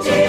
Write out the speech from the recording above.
take